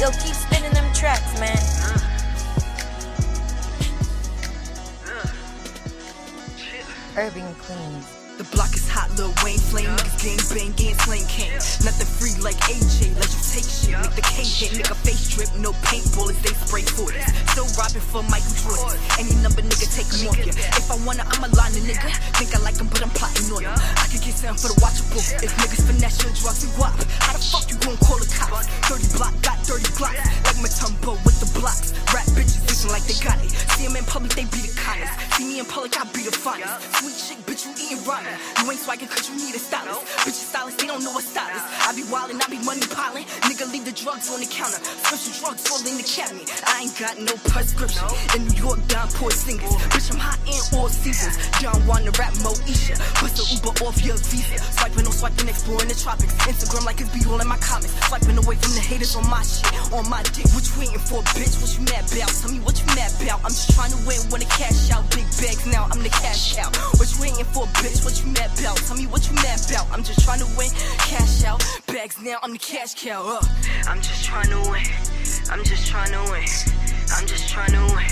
Yo, keep spinning them tracks, man. Urban Queenz. The block is hot, Lil Wayne flame, niggas gang bang, gang slang king. Nothing free like AJ, let you take shit. Make the K hit, nigga face drip, no paint bullets, they spray for this. Still robbing for Michael Jordan. Any number nigga take him off ya. If I wanna, I'm a liner nigga. Think I like him, but I'm plotting on him. I could get something for the watchable. If niggas finesse your drugs, you guap. How the fuck you See him in public, they be the kindest. See me in public, I be the finest. Sweet shit, bitch, you eating ramen. You ain't swaggin' cause you need a stylist. Bitches stylist, they don't know a stylist. I be wildin', I be money piling. Nigga, leave the drugs on the counter. Special drugs all in the cabinet. I ain't got no prescription. In New York, down poor singers. Bitch, I'm hot in all seasons. John wanna rap Moesha. Bust the Uber off your visa. Swiping, no swiping, exploring the tropics. Instagram like it's be all in my comments. Swiping away from the haters on my shit. On my dick, what you waiting for, bitch? What you mad about? Tell me what you mad about. I'm just trying to win, wanna cash out. Big bags now, I'm the cash out. What you waiting for, bitch? What you mad about? Tell me what you mad about. I'm just trying to win, cash out. Bags now, I'm the cash cow. Uh. I'm just trying to win. I'm just trying to win. I'm just trying to win.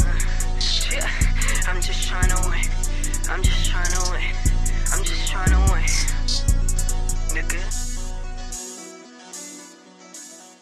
Uh, yeah. I'm just trying to win. I'm just